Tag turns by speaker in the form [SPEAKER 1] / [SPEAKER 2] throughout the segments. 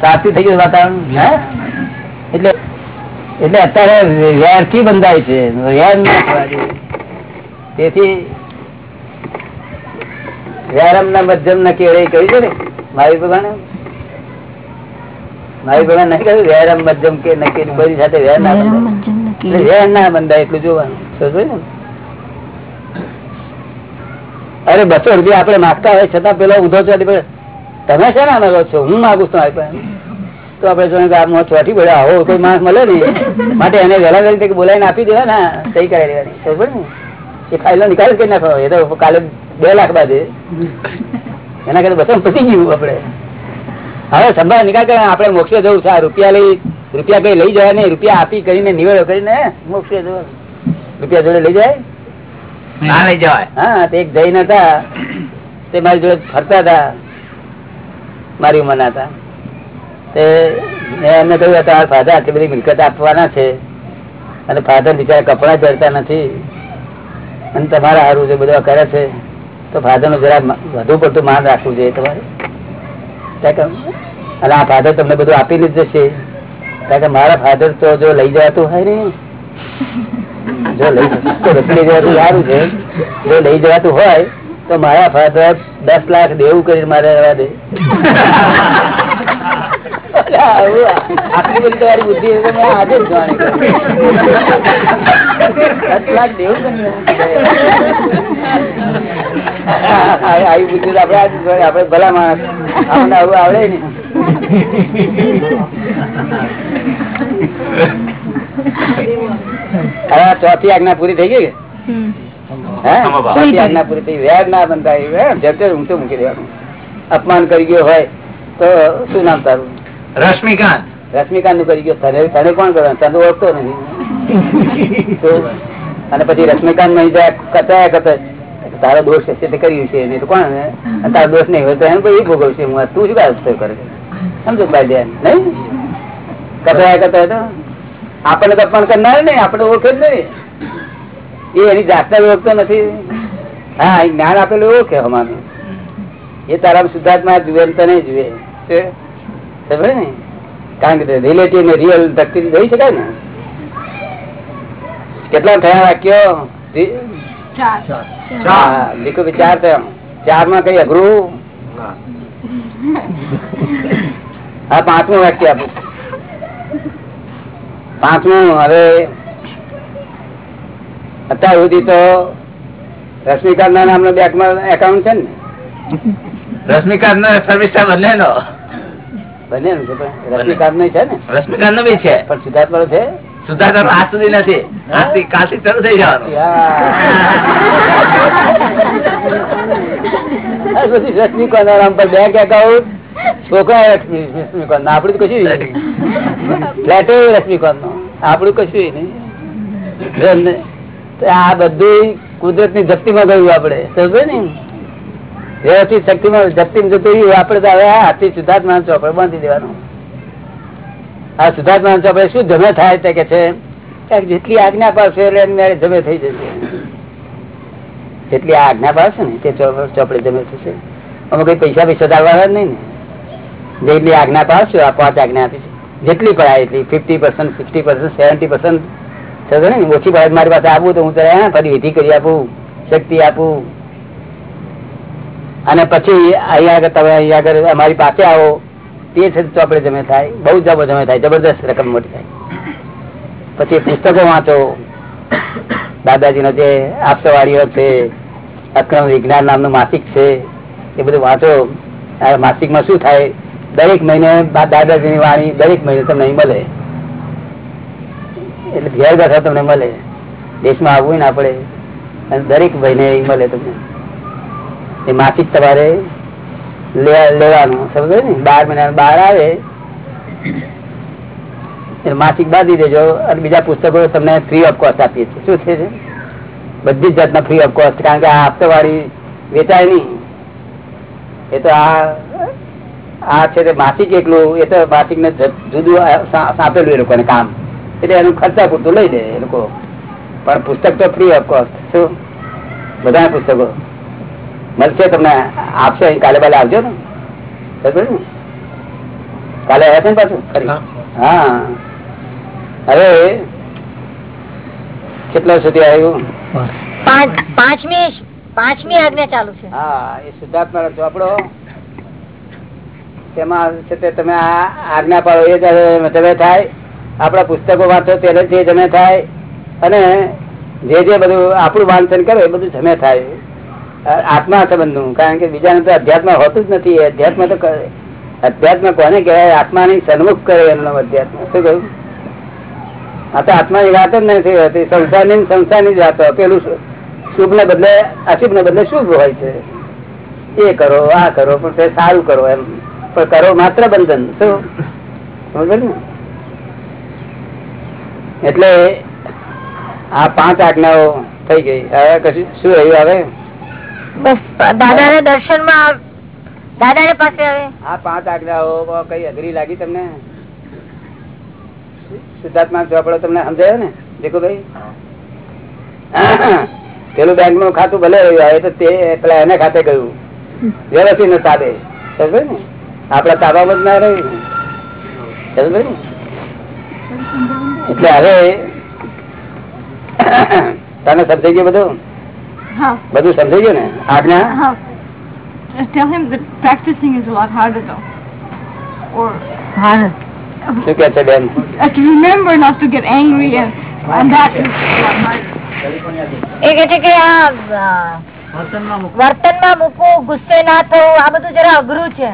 [SPEAKER 1] સાચું થઈ ગયું વાતાવરણ એટલે એટલે અત્યારે વેરથી બંધાય છે? વેર તેથી વ્યારમ ના મધ્યમ ના કેળે કહ્યું છે ને મારી ભગવાન? મારી ભગવાન નહીં કહ્યું વ્યારમ મધ્યમ કે નક્કી બધી સાથે વેર ના બંધાય. વેર ના બંધાય એટલું જોવાનું. સમજો ને? અરે બસો રૂપિયા આપડે માગતા હોય છતાં પેલો ઉધો ચોટી તમે છે ને માગો છો? હું માગુ છું તો આપડે જો ચોટી પડે આવો કોઈ માણસ મળે ને માટે એને વહેલા વહેલી તકે બોલાવીને આપી દેવા ને સહી કરાવી દેવાની. ખબર ને? એ ફાઇલો નિકાલ કરી નાખો એ તો કાલે બે લાખ બાદ એના કરતા બસો પતી ગયું આપડે હવે સંભાળ નિકાલ કરે આપડે મોક્ષે જવું છે. રૂપિયા લઈ રૂપિયા કઈ લઈ જવા નહીં. રૂપિયા આપી કરીને નિવેડો કરીને મોક્ષે જવા. રૂપિયા જોડે લઈ જાય?
[SPEAKER 2] ના લઈ જવાય.
[SPEAKER 1] હા તે એક જઈને હતા. તે મારી જોડે ફરતા હતા. મારી ઉંમરના હતા. એમને કહ્યું તમારા ફાધર આટલી બધી મિલકત આપવાના છે અને ફાધર બિચારા કપડા ચડતા નથી અને તમારા સારું છે, બધું કરે છે. તો ફાધરનું જરા વધુ પડતું માન રાખવું જોઈએ તમારે. અને આ ફાધર તમને બધું આપી જ જશે. કારણ કે, મારા ફાધર તો જો લઈ જવાતું હોય ને, જો લઈ જવાતું સારું છે. જો લઈ જવાતું હોય તો મારા ફાધર દસ લાખ દેવું કરી મારે રહેવા દે. બુદ્ધિ આવી બુદ્ધિ આપડે આપડે ભલા માણસ. આપણને આવું આવડે ને ચોથી આજ્ઞા પૂરી થઈ ગઈ ચોથી અપમાન કરી ગયો હોય તો શું નામ તારું?
[SPEAKER 2] રશ્મિકાંત.
[SPEAKER 1] રશ્મિકાંતનું કરી ગયો. તને તને કોણ કરવાનું તને ઓળખતો નથી. અને પછી રશ્મિકાંત નહીં જાય કચાયા કચાય તારો દોષ હશે તે કર્યું છે. નહીં તો કોણ તારો દોષ નહીં હોય તો એમ કોઈ ભોગવશે હું તું શું કાય કરે સમજો ભાઈ ધ્યાન નહીં? કચાયા કચાય તો? આપણને તો અપમાન કરનાર ને આપણે ઓળખે જ નહીં. એ એની જાતને ઓળખતો નથી. હા જ્ઞાન આપેલું ઓળખે અમારું એ તારા શુદ્ધાત્મા જુએ તને જુએ. ને? કારણ કે રિલેટિવ ને રિયલ ભક્તિ જોઈ શકાય ને? કેટલા થયા વાક્યો? લીખો ચાર. થયા ચારમાં કઈ અઘરું? હા પાંચમું વાક્ય આપું. પાંચમું હવે અત્યાર સુધી તો રશ્મિકાંત ના નામનો બેંકમાં એકાઉન્ટ છે ને.
[SPEAKER 2] રશ્મિકાંત નો સર્વિસ બંને નો
[SPEAKER 1] બંને નું છે પણ રશ્મિકાંત નો છે ને.
[SPEAKER 2] રશ્મિકાંત નો બી છે.
[SPEAKER 1] પણ સિદ્ધાર્થ વાળો છે?
[SPEAKER 2] સુધાકર આજ સુધી નથી. આજથી કાલથી શરૂ થઈ જવાનું.
[SPEAKER 1] રશ્મિકાંત નામ પર બેંક એકાઉન્ટ છોકરા રશ્મિકાંત આપડું કશું ફ્લેટો રશ્મિકાંત નો આપડું કશું નહીં. આ બધું કુદરતની જપ્તી માં ગયું આપડે સમજે વ્યવસ્થિત શક્તિ માં જપ્તી જતું રહ્યું આપડે તો હવે હાથી શુદ્ધાર્થ માન ચોપડે બાંધી દેવાનું. આ સુધાર્થ માન ચોપડે શું જમે થાય તે કે છે? જેટલી આજ્ઞા પાડશે એટલે જમે થઈ જશે. જેટલી આજ્ઞા પાડશે ને, તે ચોપડે જમે થશે. અમે કઈ પૈસા પૈસા દાવવાના નહીં ને. જેટલી આજ્ઞા પાડશો, આ પાંચ આજ્ઞા આપી છે. જેટલી પડાય એટલી fifty percent sixty percent seventy percent ને ઓછી ભાવે મારી પાસે આપું તો હું તને ફરી વિધિ કરી આપું, શક્તિ આપું. અને પછી અહીંયા આગળ તમે અહીંયા આગળ અમારી પાસે આવો, તે છે ચોપડે જમે થાય, બહુ જબો જમે થાય, જબરદસ્ત રકમ મોટી થાય. પછી પુસ્તકો વાંચો. દાદાજીનો જે આપસવાળીઓ છે, અક્રમ વિજ્ઞાન નામનું માસિક છે, એ બધું વાંચો. માસિકમાં શું થાય? દરેક મહિને દાદાજીની વાણી દરેક મહિને તમને મળે. એટલે ઘેર બેઠા તમને મળે. દેશમાં આવવું ના પડે. અને દરેક મહિને મળે તમને. એ માસિક તમારે લેવાનું સમજો ને? બાર મહિના બહાર આવે. માસિક બાંધી દેજો અને બીજા પુસ્તકો તમને ફ્રી ઓફ કોસ્ટ આપીએ છીએ. શું છે બધી જ જાતના ફ્રી ઓફ કોસ્ટ કારણ કે આ હપ્તાવાળી વેચાય નહીં. એ તો આ આ છે તે માસિક એકલું એ તો માસિક ને જુદું સાંપેલું એ લોકોને કામ. એટલે એનું ખર્ચા પૂરતું લઈ દે એ લોકો. પણ પુસ્તક તો ફ્રી ઓફ કોસ્ટ શું? બધા પુસ્તકો. મળશે તમને. આપશો અહીં. કાલે બાલે આવજો ને. કાલે આવ્યા છે ને પાછું? ખરી
[SPEAKER 2] હા.
[SPEAKER 1] હવે કેટલા સુધી આવ્યું?
[SPEAKER 3] પાંચ પાંચમી પાંચમી આજ્ઞા ચાલુ છે.
[SPEAKER 1] હા એ શુદ્ધાત્મા ચોપડો. તેમાં છે તે તમે આ આજ્ઞા પાડો એ તમે થાય. આપણા પુસ્તકો વાંચો ત્યારે જમે થાય અને જે જે બધું આપણું વાંચન કરો એ બધું જમે થાય. આત્મા સંબંધનું કારણ કે બીજાને તો અધ્યાત્મ હોતું જ નથી. અધ્યાત્મ તો અધ્યાત્મ કોને કહેવાય? આત્માની સન્મુખ કરે એનું અધ્યાત્મ. શું કહ્યું? આ તો આત્માની વાત જ નથી હોતી. સંસારની સંસારની જ વાતો. પેલું શુભ ને બદલે અશુભ ને બદલે શુભ હોય છે. એ કરો, આ કરો, પણ સારું કરો એમ. પણ કરો માત્ર બંધન. શું? સમજ ને? એટલે આ પાંચ આજ્ઞાઓ થઈ ગઈ. હવે કશું શું રહ્યું હવે?
[SPEAKER 3] બસ દાદા ને દર્શનમાં દાદા ને પાસે હવે.
[SPEAKER 1] આ પાંચ આજ્ઞાઓ કઈ અઘરી લાગી તમને? સિદ્ધાર્થમાં ચોપડો તમને સમજાયો ને દેખો ભાઈ? પેલું બેંકનું ખાતું ભલે રહ્યું આવે તો તે પેલા એને ખાતે ગયું. વ્યવસ્થિત ને તાબે. સમજે ને? આપડા તાબામાં જ ના રહ્યું. સમજે ને? એટલે હવે તને સમજાઈ ગયું બધું. બધું સમજાઈ ગયું ને આજ્ઞા
[SPEAKER 4] Huh. Just tell him that practicing is a lot harder though. Or
[SPEAKER 3] હા
[SPEAKER 1] શું કે છે બેન
[SPEAKER 4] uh, to remember not to get angry and, and that is a lot harder.
[SPEAKER 3] એ કે છે કે આ અ, વર્તનમાં મૂકવું ગુસ્સે ના થવું આ બધું જરા અઘરું છે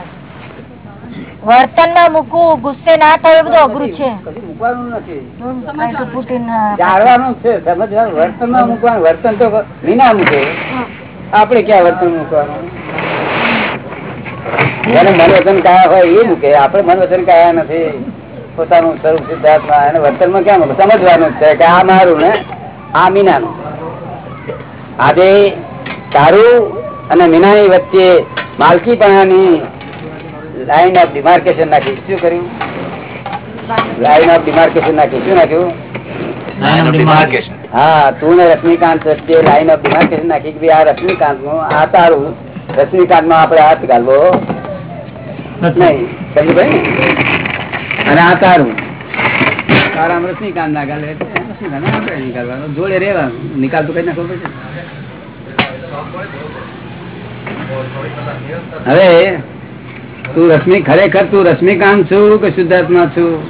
[SPEAKER 3] વર્તનમાં મૂકવું ગુસ્સે ના થવું બધું અઘરું છે.
[SPEAKER 1] મૂકવાનું નથી. જાણવાનું છે સમજવાનું. વર્તનમાં મૂકવાનું વર્તન તો વિના મૂકે. આપડે ક્યાં વર્તન મૂકવાનું? જેને મન વચન કયા હોય એ મૂકે. આપડે મન વચન કયા નથી. પોતાનું સ્વરૂપ સિદ્ધાર્થમાં એને વર્તનમાં ક્યાં મૂકે? સમજવાનું છે કે આ મારું ને આ મીનાનું. આજે તારું અને મીનાની વચ્ચે માલકીપણાની લાઈન ઓફ ડિમાર્કેશન નાખી. શું કર્યું? લાઈન ઓફ ડિમાર્કેશન નાખી. શું નાખ્યું. હા તું ને રશ્મિકાંત વચ્ચે લાઈન ઓફ ડિમાર્કેશન નાખી કે આ રશ્મિકાંતનું આ તારું. રશ્મિકાંતમાં આપડે હાથ ગાલવો. નહીં. સમજ ભાઈ અને આ તારું. તારામાં રશ્મિકાંત ના ગાલે જોડે રહેવાનું. નિકાલ તો કઈ નાખવો પડશે હવે તું રશ્મિ ખરેખર તું રશ્મિકાંત છું કે શુદ્ધાત્મા છું?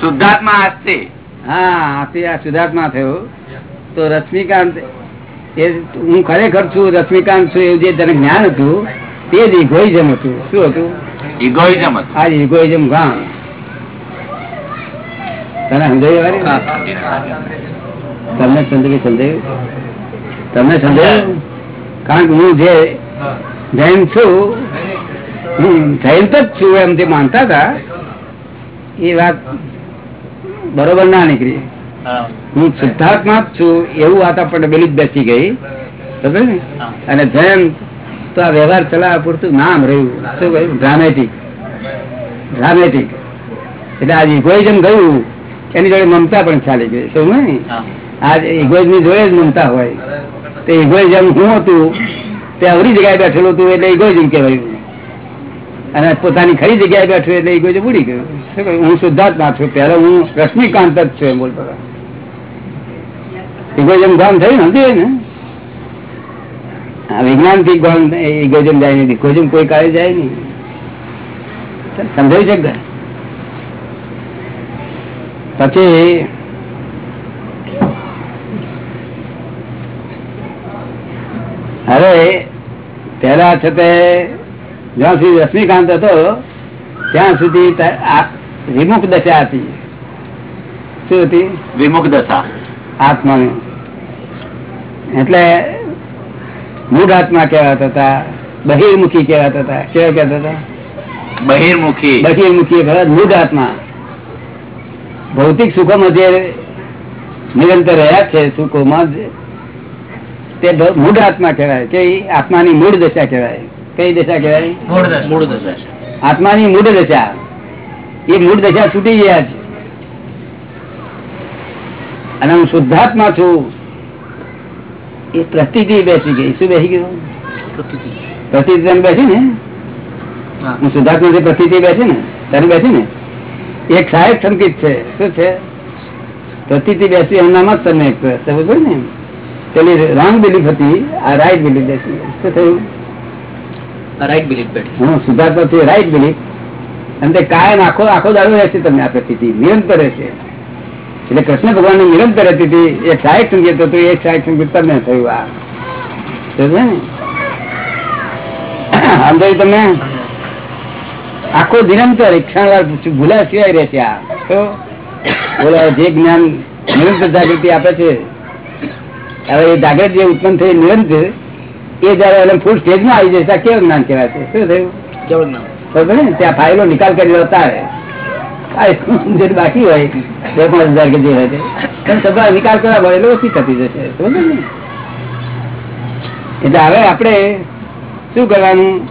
[SPEAKER 2] શુદ્ધાત્મા આસ્તે.
[SPEAKER 1] હા આથી આ શુદ્ધાત્મા થયો. તો રશ્મિકાંત એ હું ખરેખર છું રશ્મિકાંત છું એવું જે તને જ્ઞાન હતું તે જ ઇગોઇઝમ હતું. શું હતું?
[SPEAKER 2] ઇગોઇઝમ હતું.
[SPEAKER 1] આ ઇગોઇઝમ ગામ તને સમજાયું? તમને સમજાયું સમજાયું? તમને સમજાયું? કારણ કે હું જે જૈન છું જૈન જ છું એમ જે માનતા હતા. એ વાત બરોબર ના નીકળી. હું. શુદ્ધાત્મા જ છું એવું વાત આપણને બેલી જ બેસી ગઈ. સમજે ને? અને જયંત તો આ વ્યવહાર ચલાવવા પૂરતું નામ રહ્યું. શું કહ્યું? ડ્રામેટિક ડ્રામેટિક એટલે આ ઇગોઇઝમ ગયું એની જોડે મમતા પણ ચાલી ગઈ. શું ને આ ઇગોઇઝમની જોડે જ મમતા હોય. તે ઇગોઇઝમ હું હતું તે અવરી જગ્યાએ બેઠેલું હતું એટલે ઇગોઇઝમ કહેવાયું. અને પોતાની ખરી જગ્યાએ બેઠું એટલે ઇગોઇઝમ ઉડી ગયું. શું કહ્યું? હું શુદ્ધાત્મા છું. પહેલા હું રશ્મિકાંત જ છું એમ બોલતો ઇગોજમ ગામ થયું ને ને વિજ્ઞાનથી ગામ ઇગોજમ જાય નહીં ઇગોજમ કોઈ કાળે જાય નહીં. સમજાયું છે પછી હવે પેલા છે તે જ્યાં સુધી રશ્મિકાંત હતો ત્યાં સુધી વિમુખ દશા હતી. શું હતી?
[SPEAKER 2] વિમુખ દશા.
[SPEAKER 1] આત્માની. એટલે મૂળ આત્મા કહેવાતા હતા બહિર્મુખી કહેવાતા હતા. કેવા કહેતા હતા?
[SPEAKER 2] બહિર્મુખી.
[SPEAKER 1] બહિર્મુખી કહેવાય મૂળ આત્મા. ભૌતિક સુખોમાં જે નિરંતર રહ્યા છે સુખોમાં તે મૂળ આત્મા કહેવાય કે આત્માની મૂળ દશા કહેવાય. કઈ દશા કહેવાય?
[SPEAKER 2] મૂળ દશા.
[SPEAKER 1] આત્માની મૂળ દશા. એ મૂળ દશા છૂટી ગયા છે. અને હું શુદ્ધાત્મા છું. એ પ્રતિથી બેસી ગઈ. શું બેસી ગયું? પ્રતિ બેસી ને? હું. શુદ્ધાત્મા થી પ્રતિથી બેસી ને તને બેસી ને? એક સહાયક સંકેત છે. શું છે? પ્રતિથી બેસી એમનામાં જ તમે સમજ ને? પેલી રોંગ બિલીફ હતી આ રાઈટ બિલીફ બેસી શું થયું?
[SPEAKER 2] રાઈટ બિલીફ
[SPEAKER 1] હું બિલીફ અને તે કાયમ આખો આખો દાડો રહેશે તમને આ પ્રતિ નિરંતર રહેશે. એટલે કૃષ્ણ ભગવાન નિરંતર હતી એક સાહેબ સંગીત હતું એક સાહેબ સંગીત તમને થયું આ. તમને આખો નિરંતર ક્ષણ ભૂલા સિવાય રહેશે આ. તો બોલા, જે જ્ઞાન નિરંતર જાગૃતિ આપે છે, હવે એ જાગૃતિ ઉત્પન્ન થઈ નિરંતર એ જયારે એને ફૂલ સ્ટેજમાં આવી જાય કેવું જ્ઞાન કહેવાય છે શું થયું?
[SPEAKER 2] કેવું જ્ઞાન?
[SPEAKER 1] ને? ત્યાં ફાઇલો નિકાલ કરી આવે બાકી હોય. બે પાંચ હજાર કે જે હોય નિકાલ કરવા મળે એટલે ઓછી થતી જશે. એટલે હવે આપણે શું કરવાનું?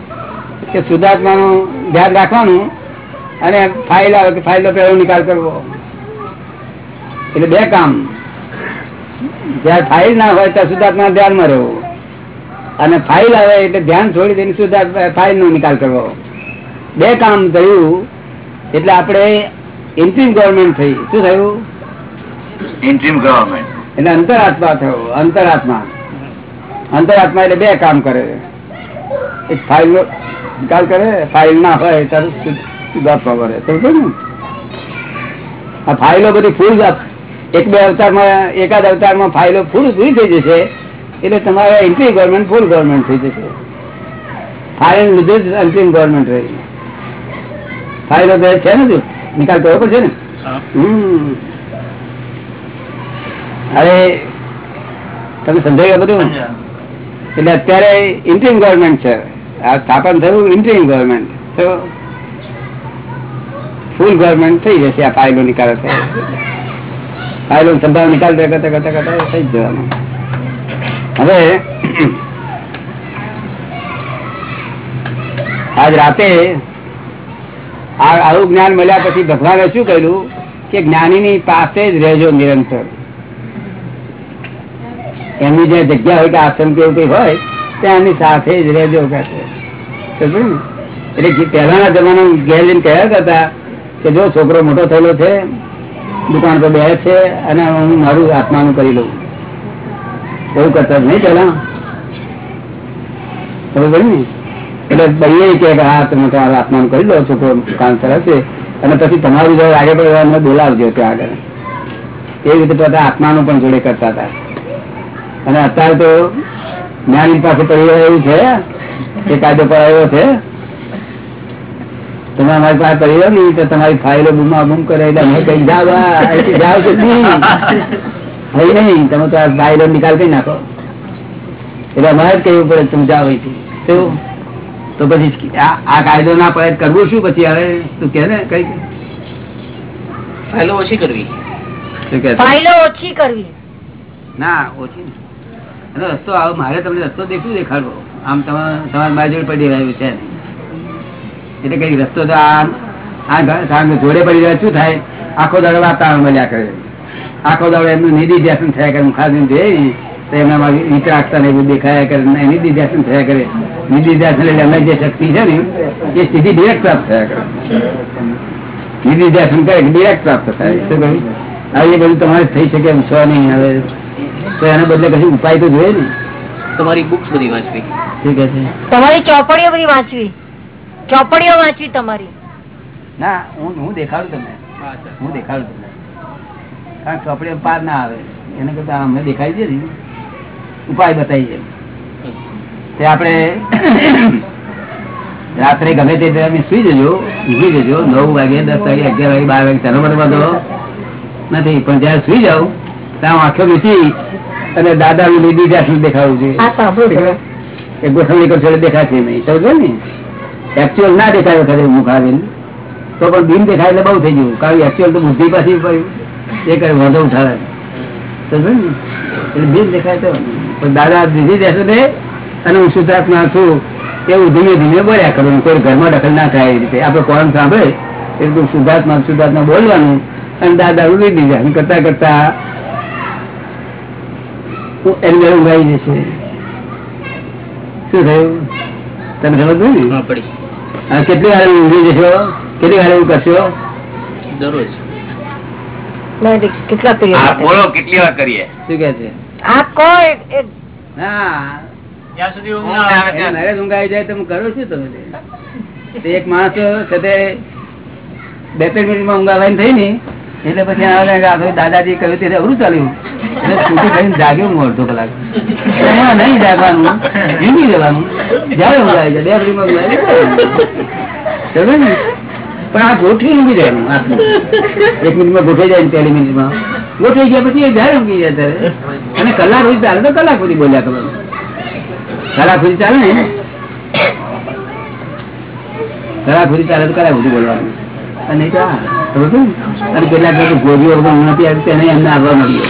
[SPEAKER 1] કે શુદ્ધાત્માનું ધ્યાન રાખવાનું અને ફાઇલ આવે કે ફાઇલો પહેલો નિકાલ કરવો. એટલે બે કામ. જ્યાં ફાઇલ ના હોય ત્યાં શુદ્ધાત્મા ધ્યાનમાં રહેવું. અને ફાઇલ આવે એટલે ધ્યાન છોડી દઈને શુદ્ધાત્મા ફાઇલ નો નિકાલ કરવો. બે કામ થયું. એટલે આપણે ઇન્ટ્રીમ ગવર્મેન્ટ થઈ. શું થયું?
[SPEAKER 2] ઇન્ટ્રીમ ગવર્મેન્ટ
[SPEAKER 1] એટલે અંતરાત્મા થયો. અંતરાત્મા. અંતરાત્મા એટલે બે કામ કરે. એક ફાઇલ નો નિકાલ કરે ફાઇલ ના હોય ત્યારે કરે સમજો ને? આ ફાઇલો બધી ફૂલ એક બે અવતારમાં એકાદ અવતારમાં ફાઇલો ફૂલ પૂરી થઈ જશે. એટલે તમારે એન્ટ્રી ગવર્મેન્ટ ફૂલ ગવર્મેન્ટ થઈ જશે. ફાઇલ લીધે જ અંતિમ ગવર્મેન્ટ રહી. ફાઇલો છે ને તું નિકાલ કરવો પડશે ને? અરે તમે સમજાય બધું? એટલે અત્યારે ઇન્ટ્રીમ ગવર્મેન્ટ છે. આ સ્થાપન થયું ઇન્ટ્રીમ ગવર્મેન્ટ તો ફૂલ ગવર્મેન્ટ થઈ જશે આ ફાઇલો નિકાલ. ફાઇલો સંભાવ નિકાલ કરતા કરતા કરતા થઈ જ જવાનું. હવે આજ રાતે આવું જ્ઞાન મળ્યા પછી ભગવાને શું કહ્યું કે જ્ઞાનીની પાસે જ રહેજો નિરંતર. એમની જે જગ્યા હોય કે આશ્રમ કેવું કઈ હોય, ત્યાં એમની સાથે જ રહેજો કે છે. એટલે પહેલાના જમાના ઘેર કહ્યા હતા કે જો છોકરો મોટો થયેલો છે, દુકાન પર બે છે અને હું મારું આત્માનું કરી લઉં. એવું કરતા નહીં પેલા એટલે ભાઈએ કે હા તમે તમારું આત્માન કરી દો છોકરો કામ છે અને પછી તમારું જો આગળ પડવા બોલાવજો ત્યાં આગળ એ રીતે બધા આત્માનું પણ જોડે કરતા હતા અને અત્યારે તો જ્ઞાની પાસે પડી એવું છે એ કાયદો પડાયો છે તમે અમારી પાસે પરિવાર નહીં તો તમારી ફાઇલો બૂમા બૂમ કરે એટલે અમે કઈ જાવ જાવ કે નહીં તમે તો આ બાયરો નિકાલ કરી નાખો. એટલે અમારે જ કહેવું પડે તમે જાઓ અહીંથી. તો પછી આ આ કાયદો ના પડે કરવું શું? પછી હવે તું કે ને કઈ
[SPEAKER 2] ફાઇલો ઓછી કરવી?
[SPEAKER 3] ફાઇલો ઓછી કરવી.
[SPEAKER 1] ના ઓછી નહીં. રસ્તો આવો મારે તમને રસ્તો દેખું દેખાડવો. આમ તમારે તમારે મારી જોડે પડી રહ્યું છે. એટલે કઈ રસ્તો તો આ આ જોડે પડી રહ્યા શું થાય? આખો દાડો વાતાવરણ મળ્યા કરે. આખો દાડો એમનું નિધિ ધ્યાસન થયા કરે મુખાદિન જોઈએ તો એમનામાં વિતરાગતા ને એવું દેખાયા કરે ને નિધિ ધ્યાસન થયા કરે. નિધિ ધ્યાસન એટલે એમની જે શક્તિ છે ને એ સ્થિતિ ડિરેક્ટ પ્રાપ્ત થયા કરે. નિધિ ધ્યાસન કરે ડિરેક્ટ પ્રાપ્ત થાય. શું કહ્યું? હવે બધું તમારે થઈ શકે એમ છો નહીં હવે. તો એના બદલે કશું ઉપાય તો જોઈએ ને?
[SPEAKER 2] તમારી બુક્સ બધી વાંચવી.
[SPEAKER 1] ઠીક છે?
[SPEAKER 3] તમારી ચોપડીઓ બધી વાંચવી. ચોપડીઓ વાંચવી તમારી.
[SPEAKER 1] ના હું હું દેખાડું તમને. હું દેખાડું તમને. કારણ કપડે પાર ના આવે. એને કરતા અમને દેખાય છે ને. ઉપાય બતાવીએ છે. તે આપણે રાત્રે ગમે તે તમે સુઈ જજો ઊભી જજો. નવ વાગે દસ વાગે અગિયાર વાગે બાર વાગે તેનો બધો બધો નથી. પણ જયારે સુઈ જાવ ત્યાં આંખો મીચી અને દાદા નું લીધી જ્યાં દેખાવું છે. એ ગોઠવણી કરો છોડે દેખાશે નહીં. સમજો ને એકચ્યુઅલ ના દેખાય ખરે મુખ આવીને તો પણ બીમ દેખાય એટલે બહુ થઈ ગયું. કારણ એકચ્યુઅલ તો બુદ્ધિ પાછી પડી. એ કરે વાંધો ઉઠાવે એટલે બીજ દેખાય તો. પણ દાદા દીધી દેશો ને અને હું શુદ્ધાત્મા છું એવું ધીમે ધીમે બોલ્યા કરું. કોઈ ઘરમાં દખલ ના થાય એ રીતે. આપડે કોણ સાંભળે? એટલું શુદ્ધાત્મા શુદ્ધાત્મા બોલવાનું. અને દાદા ઉડી દીધા. કરતા કરતા એમને ઊંઘાઈ જશે શું થયું? તને ખબર પડી? ને કેટલી વાર ઊંઘી જશો? કેટલી વાર એવું કરશો?
[SPEAKER 2] દરરોજ.
[SPEAKER 3] કેટલા પીરિયડ
[SPEAKER 2] બોલો કેટલી વાર કરીએ?
[SPEAKER 1] શું કે છે?
[SPEAKER 3] આપ કહો
[SPEAKER 1] ના.
[SPEAKER 2] જ્યાં સુધી ઊંઘ ના આવે ત્યાં
[SPEAKER 1] મારે ઊંઘ આવી જાય તો હું કરું છું તમે તે એક માણસ સાથે બે ત્રણ મિનિટમાં ઊંઘ આવવાની થઈ ને એટલે પછી દાદાજી કહ્યું ત્યારે અવરું ચાલ્યું. એટલે સ્કૂટી કરીને જાગ્યો હું અડધો કલાક. એમાં નહીં જાગવાનું જીવી જવાનું. જયારે ઊંઘ આવી જાય બે મિનિટમાં ઊંઘ આવી જાય. પણ આ ગોઠવી જવાનું આટલું. એક મિનિટમાં ગોઠવી જાય પહેલી મિનિટમાં. ગોઠવી ગયા પછી એ જયારે ઊંઘી જાય ત્યારે અને કલાક સુધી ચાલે, તો કલાક સુધી બોલ્યા કરો. કલાક સુધી ચાલે ને? કલાક સુધી ચાલે તો કલાક સુધી બોલવાનું. અને અને કેટલાક ગોળીઓ નથી આવતી, તેને એમને આવવા મળ્યો.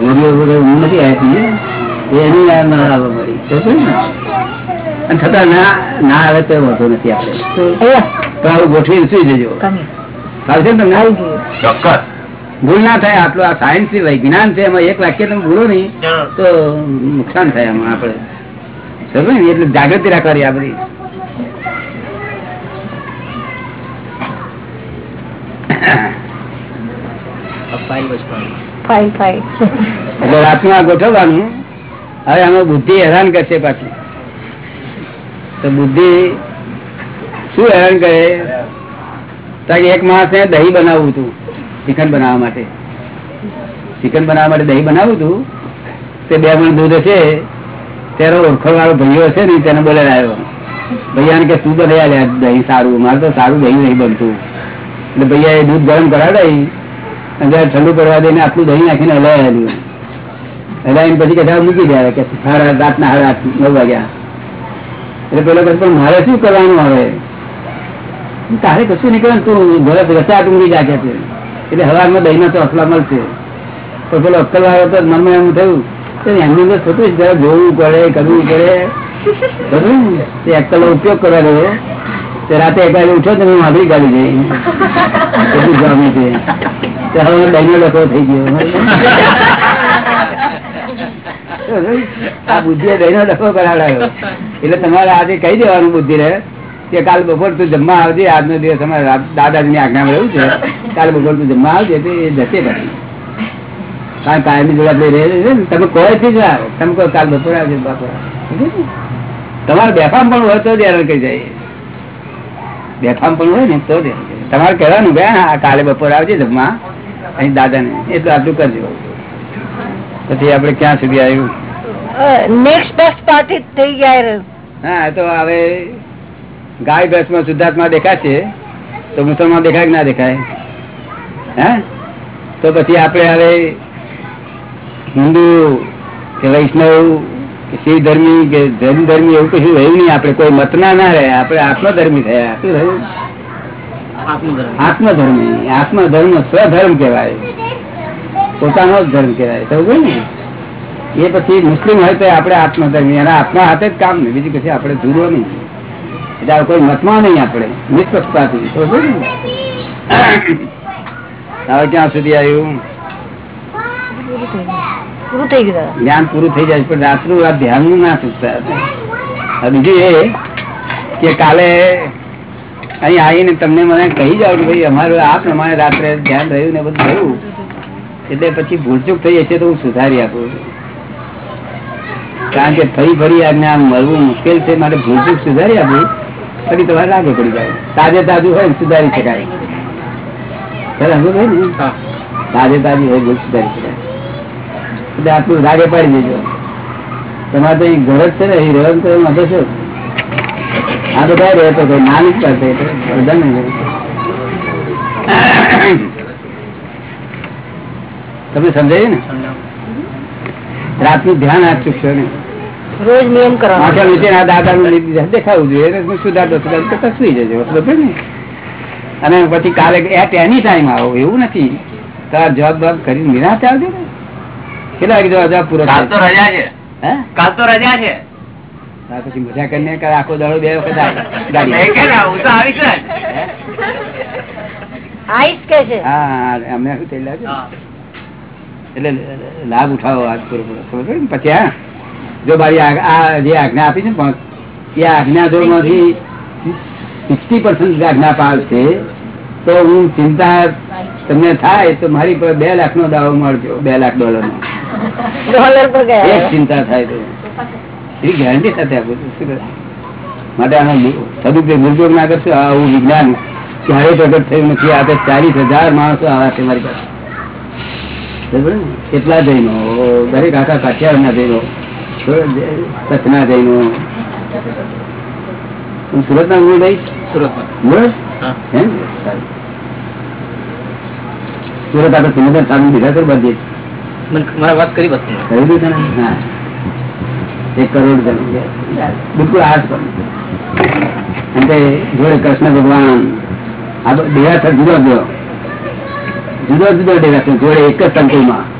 [SPEAKER 1] ગોળીઓ વગર ઊંઘ નથી આવતી એ એની આવવા મળી? અને છતાં ના ના આવે તો વાંધો નથી આપણે. પણ આવું ગોઠવી સુઈ જજો. ફાવશે ને તમને?
[SPEAKER 2] ચોક્કસ.
[SPEAKER 1] ભૂલ ના થાય આટલું આ સાયન્સ વિજ્ઞાન છે એમાં એક વાક્ય તમે ભૂલો નહીં તો નુકસાન થાય એમાં આપણે. સમજ ને? એટલે જાગૃતિ રાખવાની
[SPEAKER 3] આપણી
[SPEAKER 1] એટલે રાતમાં ગોઠવવાનું હવે આમાં બુદ્ધિ હેરાન કરશે પાછી. તો બુદ્ધિ શું હેરાન કરે? એક માણસ ને દહીં બનાવવું હતું, ચિકન બનાવવા માટે. ચિકન બનાવવા માટે દહીં બનાવવું હતું, તે બે મણ દૂધ છે ત્યારે ઓળખણ વાળો ભાઈઓ છે ને, તેને બોલે આવ્યો. ભૈયા કે, તું લે દહીં સારું, મારે તો સારું દહીં નહીં બનતું. એટલે ભૈયા એ દૂધ ગરમ કરાવી જયારે ઠંડુ કરવા દઈને આટલું દહીં નાખીને હલાવી હલાવીને પછી કદાચ મૂકી દે કે સાડા રાતના સાડા આઠ નવ વાગ્યા. એટલે પેલો કહે પણ મારે શું કરવાનું હવે? તારે કશું નહીં તું ઘરે રચા ઊંઘી જાગે છે. એટલે હવામાં દહીં તો અસલા મળશે. પણ પેલો અક્કલ વાળો તો મનમાં એમ થયું, તો એમની અંદર થતું જ જોવું પડે, કરવું પડે? બરોબર તે અક્કલ નો ઉપયોગ કરવા ગયો. તે રાતે એક વાગે ઉઠ્યો તો હું હાથરી કાઢી જઈ એટલું ગમે છે ત્યારે દહીં લખો થઈ ગયો. આ બુદ્ધિએ દહીંનો ડખો કરાવડાયો એટલે તમારે આજે કહી દેવાનું બુદ્ધિ રહે કે કાલ બપોર તું જમવા આવજે, આજનો દિવસ તમારે દાદાજીની આજ્ઞામાં રહ્યું છે. કાલ બપોર તું જમવા આવજે તો એ જશે પછી. કારણ કાયમી જોડે રહે છે તમે કોઈ થી જ તમે કહો કાલ બપોર આવજે બપોર તમારે બેફામ પણ હોય તો જ કરી જાય. બેફામ પણ હોય ને તો જ. તમારે કહેવાનું કે કાલે બપોર આવજે જમવા. અહીં દાદા એ એટલું આટલું કરજો. પછી આપડે ક્યાં સુધી આવ્યું?
[SPEAKER 3] નેક્સ્ટ બેસ્ટ પાર્ટી થઈ ગયા
[SPEAKER 1] હા તો હવે ગાય ભેંસમાં શુદ્ધાત્મા દેખાશે તો મુસલમાન દેખાય કે ના દેખાય? હે? તો પછી આપણે હવે હિન્દુ કે વૈષ્ણવ કે શિવ ધર્મી કે જૈન ધર્મી એવું કશું રહ્યું નહીં. આપણે કોઈ મતના ના રહે. આપણે આત્મધર્મી થયા. શું રહ્યું આત્મધર્મી. આત્મધર્મ સ્વધર્મ કહેવાય. પોતાનો જ ધર્મ કહેવાય. સમજો ને? એ પછી મુસ્લિમ હોય તો આપણે આત્મધર્મ. એના આત્મા હાથે જ કામ નહીં. બીજું કશું આપણે જુદો નહીં. એટલે કોઈ મતમાં નહીં આપણે. નિષ્પક્ષપાતી. સમજો ને? હવે ક્યાં સુધી આવ્યું?
[SPEAKER 3] પૂરું થઈ
[SPEAKER 1] જ્ઞાન પૂરું થઈ જાય પણ રાત્રું આ ધ્યાન ના ચૂકતા હવે બીજું એ કે કાલે અહીં આવીને તમને મને કહી જાવ કે ભાઈ અમારું આ પ્રમાણે રાત્રે ધ્યાન રહ્યું ને બધું થયું. એટલે પછી ભૂલચૂક થઈ હશે તો હું સુધારી આપું કારણ કે ફરી ફરી આ જ્ઞાન મળવું મુશ્કેલ છે માટે ભૂલચૂક સુધારી આપું ફરી તમારે લાગે પડી જાય. તાજે તાજું હોય સુધારી શકાય. તાજે તાજી હોય ભૂલ સુધારી શકાય. એટલે આટલું રાગે પાડી દેજો. તમારે તો એ ઘર જ છે ને એ રહેવાનું તો શું આ બધા રહે તો કોઈ ના નથી કરતા એટલે બધા નહીં રહે. તમે સમજાયું ને? રાતનું ધ્યાન આ ચૂકશો ને
[SPEAKER 3] રોજ નિયમ
[SPEAKER 1] આખા
[SPEAKER 3] કરવાનો
[SPEAKER 1] નીચે આ દેખાવું જોઈએ. એટલે સુધારતો સુધારતો? કરતા જજો બરોબર ને? અને પછી કાલે એટ એની ટાઈમ આવો. એવું નથી. તાર જવાબ જવાબ કરીને નિરાશ આવજો ને. કેટલા વાગે જવાબ જવાબ પૂરો
[SPEAKER 2] કાલ તો રજા છે. કાલ તો રજા છે.
[SPEAKER 1] પછી મજા કરીને કાલે આખો દાડો બે વખત
[SPEAKER 2] ના, હું આવીશ
[SPEAKER 3] કે છે?
[SPEAKER 1] હા હા, અમને શું થઈ
[SPEAKER 2] હા.
[SPEAKER 1] એટલે લાભ ઉઠાવો આજ ખબર પડી પછી હા જો મારી આ જે આજ્ઞા આપી છે પણ એ આજ્ઞા જો માંથી સિક્સટી પર્સન્ટ આજ્ઞા પાડશે તો હું ચિંતા તમને થાય તો મારી પર બે લાખ નો દાવો મળજો બે લાખ ડોલર નો એક ચિંતા થાય તો. એ ગેરંટી સાથે આપું છું? માટે આનો સદુપયોગ દુરુપયોગ ના કરશું આવું વિજ્ઞાન ક્યારેય પ્રગટ થયું નથી. આ તો ચાલીસ હજાર માણસો આવ્યા છે મારી પાસે? કેટલા જૈનો દરેક આખા કાઠિયાવાડ ના? જૈનો કચ્છના જૈનો સુરત ના? મૂળ રહી સુરત. સુરત આપડે સુરત સામે ભેગા કરી બાંધીએ
[SPEAKER 2] મારા વાત કરી બસ
[SPEAKER 1] ને? હા. એક કરોડ બિલકુલ આજ પર અને જોડે કૃષ્ણ ભગવાન. આ દેરાસર જુદો જુદો જુદા ડેરા છે જોડે એક જ સંકુલમાં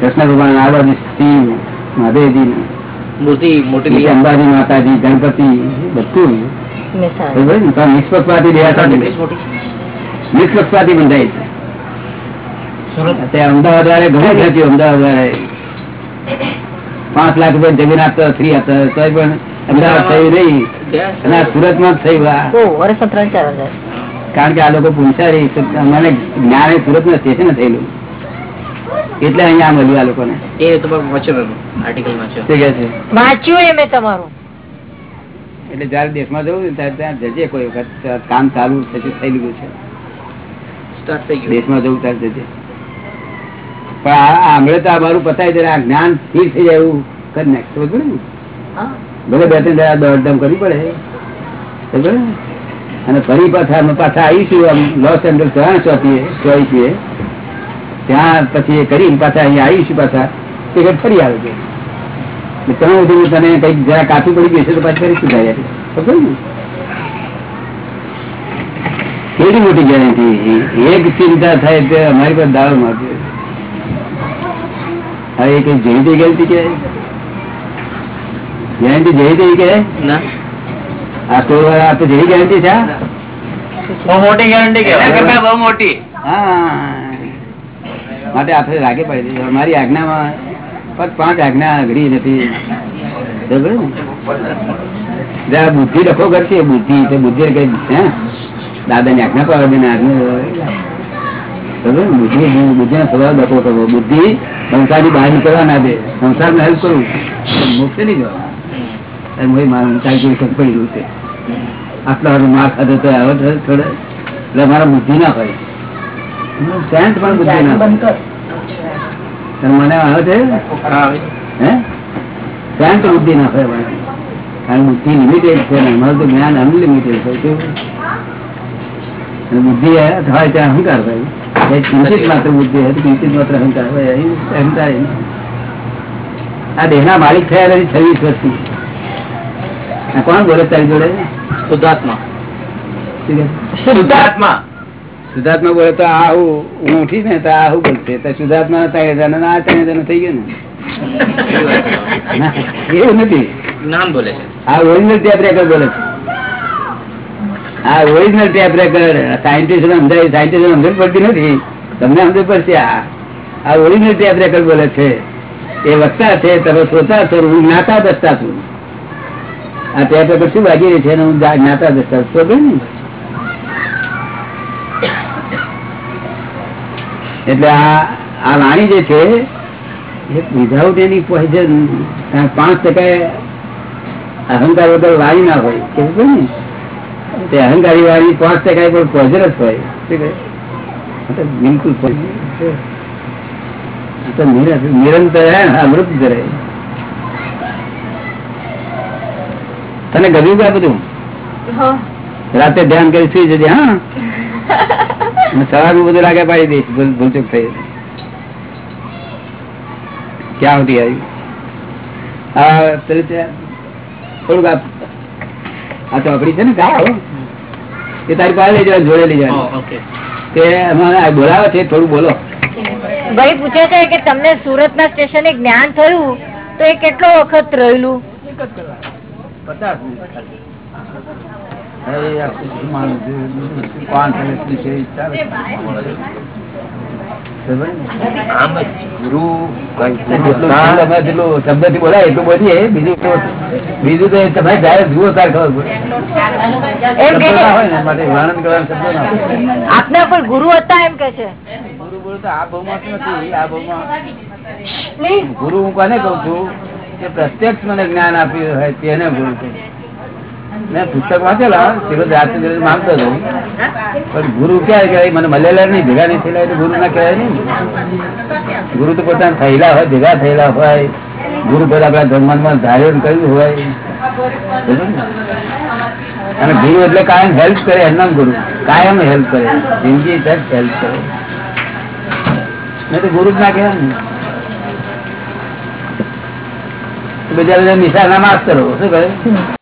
[SPEAKER 1] કૃષ્ણ ભગવાન આ બાજુ શિવ મહાદેવજી
[SPEAKER 2] મૂર્તિ મોટી.
[SPEAKER 1] અંબાજી માતાજી ગણપતિ બધું. નિષ્પક્ષપાતી? નિષ્પક્ષપાતી બંધાય છે.
[SPEAKER 2] સુરત
[SPEAKER 1] અમદાવાદ વાળે ઘણું ખેંચ્યું અમદાવાદ વાળે પાંચ લાખ રૂપિયા જમીન આપતો ફ્રી આપતો. પણ અમદાવાદ થયું નહીં. અને સુરતમાં જ થયું આ.
[SPEAKER 3] ત્રણ ચાર હજાર.
[SPEAKER 1] કારણ કે આ લોકો પૂંછારી મને જ્ઞાન સુરતનું સ્ટેશન થયેલું. એટલે અહીંયા મળ્યું આ લોકોને.
[SPEAKER 2] એ વાંચ્યું આર્ટિકલ વાંચ્યો
[SPEAKER 1] છે
[SPEAKER 3] મેં તમારું.
[SPEAKER 1] એટલે જયારે દેશમાં જવું ને ત્યારે ત્યાં જજે કોઈ વખત કામ ચાલુ થશે છે.
[SPEAKER 2] થઈ ગયું.
[SPEAKER 1] દેશમાં જવું ત્યારે જજે. પણ આ આ તો અમારું પતાવી દે આ જ્ઞાન સ્થિર થઈ જાય એવું કરી નાખશે
[SPEAKER 3] હા.
[SPEAKER 1] ભલે બે ત્રણ દાડા દોડધામ કરવી પડે. ને? અને ફરી પાછા પાછા આવીશું લોસ એન્જલ્સ ત્યાં છીએ ત્યાં પછી એ કરીને પાછા અહીંયા આવીશું પાછા. ટિકિટ ફરી આવે છે. તમે બધું તને કંઈક જરા કાચું પડી ગયું છે તો પાછી ફરી ને? કેવી મોટી ગેરંટી એક ચિંતા થાય તો અમારી પાસે દાવ મારજો હવે એ કઈ જઈ ગેરંટી કે ગેરંટી જઈ દઈ કે
[SPEAKER 2] ના.
[SPEAKER 1] આ તો આપે જેવી ગેરંટી છે
[SPEAKER 2] બહુ મોટી ગેરંટી કહેવાય. બહુ મોટી.
[SPEAKER 1] હા. માટે આપણે લાગે પડે અમારી આજ્ઞામાં પણ પાંચ આજ્ઞા અઘરી નથી. જરા બુદ્ધિ લખો કરશે બુદ્ધિ તો બુદ્ધિ કઈ હે? દાદા ની આજ્ઞા પાડે ને આજ્ઞા? બુદ્ધિ બુદ્ધિ નો સ્વભાવ લખો કરવો બુદ્ધિ સંસારની બહાર નીકળવા ના દે. ને હેલ્પ કરું મુક્ત નહીં જવા મારું ચાલતું પડી રહ્યું છે. આટલા વાળું માર ખાધો તો હવે થોડે. એટલે મારા બુદ્ધિ ના હોય. સેન્ટ પણ બુદ્ધિ ના હોય. મને આવે છે?
[SPEAKER 2] હે?
[SPEAKER 1] સેન્ટ બુદ્ધિ ના હોય મારે. કારણ બુદ્ધિ લિમિટેડ છે ને અમારું તો જ્ઞાન અનલિમિટેડ છે કેવું? બુદ્ધિ થાય ત્યાં અહંકાર ભાઈ કિંચિત માત્ર બુદ્ધિ હોય તો માત્ર અહંકાર હોય અહંકાર આ દેહના માલિક થયા છવ્વીસ વર્ષથી. કોણ બોલે તારી જોડે?
[SPEAKER 2] શુદ્ધાત્મા શુદ્ધાત્મા
[SPEAKER 1] શુદ્ધાત્મા બોલે તો આ હું ઉઠીશ ને તો આવું બોલશે? તો શુદ્ધાત્મા ત્રણ હજાર ના ત્રણ હજાર થઈ ગયો ને? એવું નથી.
[SPEAKER 2] નામ બોલે છે.
[SPEAKER 1] આ ઓરિજિનલ ટેપ રેકર્ડ બોલે છે. આ ઓરિજિનલ ટેપ રેકર્ડ સાયન્ટિસ્ટ સમજાય સાયન્ટિસ્ટ સમજણ પડતી નથી. તમને સમજણ પડશે આ. આ ઓરિજિનલ ટેપ રેકર્ડ બોલે છે. એ વક્તા છે તમે શ્રોતા છો હું જ્ઞાતા દસતા છું. આ ત્યાં રેકર્ડ શું વાગી રહી છે જ્ઞાતા દસતા ને એટલે આ આ વાણી જે છે વિધાઉટ એની પોઈઝન પાંચ ટકા અહંકાર વગર વાણી ના હોય. કેવું કહે ને તે અહંકારી વાણી પાંચ ટકા પણ પોઈઝન જ હોય? બિલકુલ નિરંતર અમૃત રહે તને ગમ્યું કે બધું?
[SPEAKER 4] હા.
[SPEAKER 1] રાતે ધ્યાન કરી સુઈ જજે હા? સવારનું બધું લાગે પાડી દઈશ ભૂલ- ભૂલચૂક થઈ ક્યાં સુધી આવી આ પેલું તે થોડુંક આ આ ચોપડી છે ને એ તારી પાસે લઈ જોડે લઈ જવાનું. તે અમારે બોલાવે છે થોડું બોલો.
[SPEAKER 3] ભાઈ પૂછે છે કે તમને સુરત ના સ્ટેશને જ્ઞાન થયું તો એ કેટલો વખત રહેલું?
[SPEAKER 1] પચાસ મિનિટ ખાલી. પાંચ મિનિટ ને?
[SPEAKER 2] ગુરુ
[SPEAKER 1] બીજું તો- તમે જયારે જુઓ ત્યારે ખબર પડે. વર્ણન કરવાના શબ્દો ના
[SPEAKER 3] આપના કોઈ ગુરુ હતા એમ કે છે.
[SPEAKER 1] ગુરુ બોલું તો આ બહુમાં તો નથી? આ બહુમાં ગુરુ હું કોને કઉ છું? કે પ્રત્યક્ષ મને જ્ઞાન આપ્યું હોય તેને ભૂલ છે. મેં પુસ્તક વાંચેલા શિરોજ રાત્રે માનતો હતો. પણ ગુરુ ક્યાં કહેવાય, મને મળેલા નહીં, ભેગા નહીં થયેલા એટલે ગુરુ ના કહેવાય નહીં ગુરુ તો પોતાના થયેલા હોય, ભેગા થયેલા હોય. ગુરુ પર આપણા ધર્મમાં ધારણ કર્યું હોય? અને ગુરુ એટલે કાયમ હેલ્પ કરે એમના ગુરુ. કાયમ હેલ્પ કરે. જિંદગી હેલ્પ કરે. મેં તો ગુરુ જ ના કહેવાય ને બીજા નિશાના કરો શું કરે